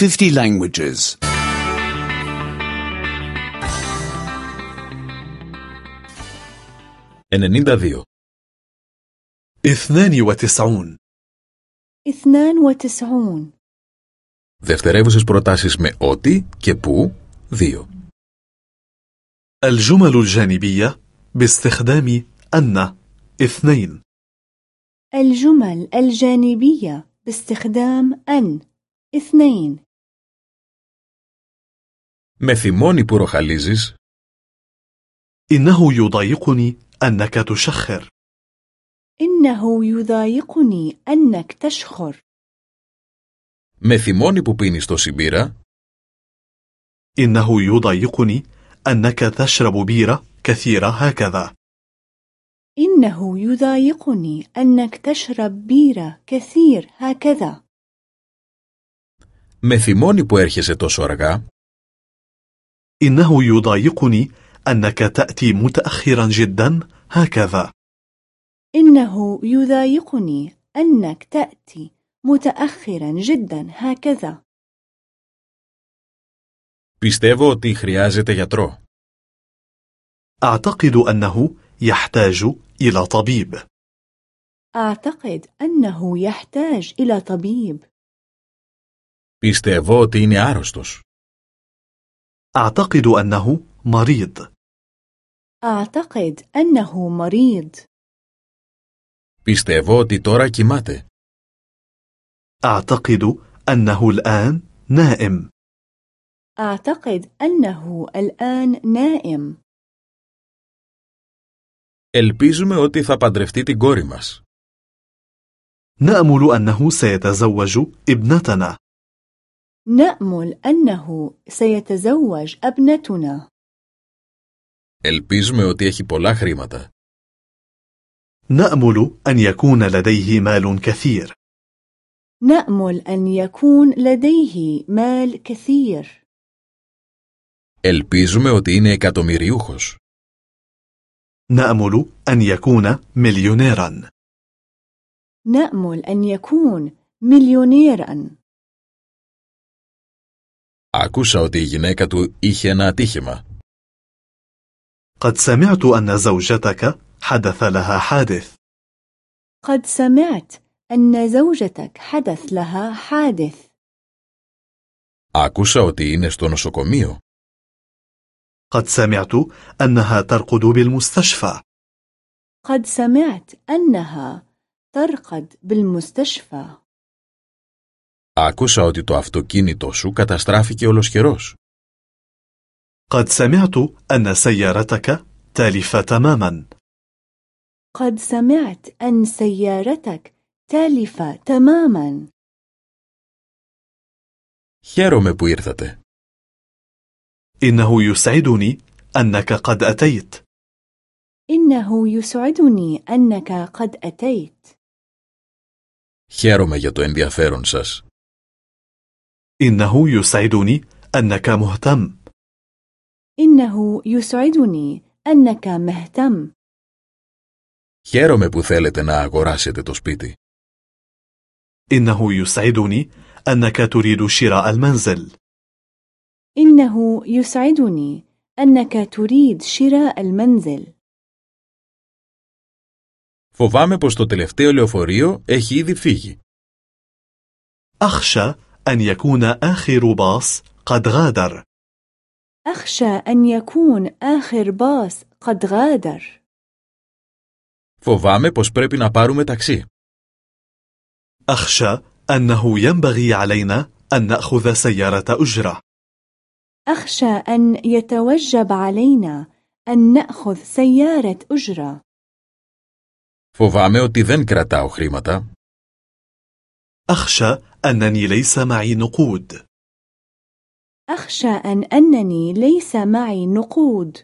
50 languages. 92. اثنان وتسعون 92 Δευτερεύουσες προτάσεις με ότι και που 2. الجمل الجانبية باستخدام أن اثنين الجمل الجانبية باستخدام أن اثنين Με θυμώνει που ροχαλίζεις. إنه يضايقني أنك تشخر إنه يضايقني أنك تشخر Με θυμώνει που πίνεις τόση μπύρα. إنه يضايقني أنك تشرب بيرة كثيرة هكذا إنه يضايقني أنك تشرب بيرة كثير هكذا Με θυμώνει που έρχεσαι τόσο αργά. إنه يضايقني أنك تأتي متأخرا جدا هكذا إنه يضايقني أنك تأتي متأخرا جدا هكذا Πιστεύω ότι χρειάζεται γιατρό. أعتقد أنه يحتاج إلى طبيب أعتقد أنه يحتاج إلى طبيب Πιστεύω ότι είναι άρρωστος. أعتقد أنه مريض أعتقد أنه مريض Πιστεύω ότι τώρα κοιμάται. أعتقد أنه الآن نائم أعتقد أنه الآن نائم Ελπίζουμε ότι θα παντρευτεί την κόρη μας. نأمل أنه سيتزوج ابنتنا نأمل أنه سيتزوج ابنتنا Ελπίζουμε ότι έχει πολλά χρήματα. نأمل أن يكون لديه مال كثير نأمل أن يكون لديه مال كثير Ελπίζουμε ότι είναι εκατομμυριούχος. نأمل أن يكون مليونيرا نأمل أن يكون مليونيرا Άκουσα ότι η γυναίκα του είχε ένα ατύχημα. قد سمعت أن زوجتك حدث لها حادث قد سمعت أن زوجتك حدث لها حادث Άκουσα ότι είναι στο νοσοκομείο. قد سمعت أنها ترقد بالمستشفى قد سمعت أنها ترقد بالمستشفى Άκουσα ότι το αυτοκίνητο σου καταστράφηκε ολοσχερός. قد سمعت أن سيارتك تالفة تماما قد سمعت أن سيارتك تالفة تماما Χαίρομαι που ήρθατε. إنه يسعدني أنك قد أتيت إنه يسعدني أنك قد أتيت Χαίρομαι για το ενδιαφέρον σας. إنه يسعدني أنك مهتم إنه يسعدني أنك مهتم Χαίρομαι που θέλετε να αγοράσετε το σπίτι. إنه يسعدني أنك تريد شراء المنزل إنه يسعدني أنك تريد شراء المنزل Φοβάμαι πως το τελευταίο λεωφορείο έχει ήδη φύγει. أخشى أن يكون آخر باص قد غادر أخشى أن يكون آخر باص قد غادر Φοβάμαι πως πρέπει να πάρουμε ταξί. أخشى أنه ينبغي علينا أن نأخذ سيارة أجرة أخشى أن يتوجب علينا أن نأخذ سيارة أجرة Φοβάμαι ότι δεν κρατάω χρήματα. أخشى أنني ليس معي نقود. أخشى أن أنني ليس معي نقود.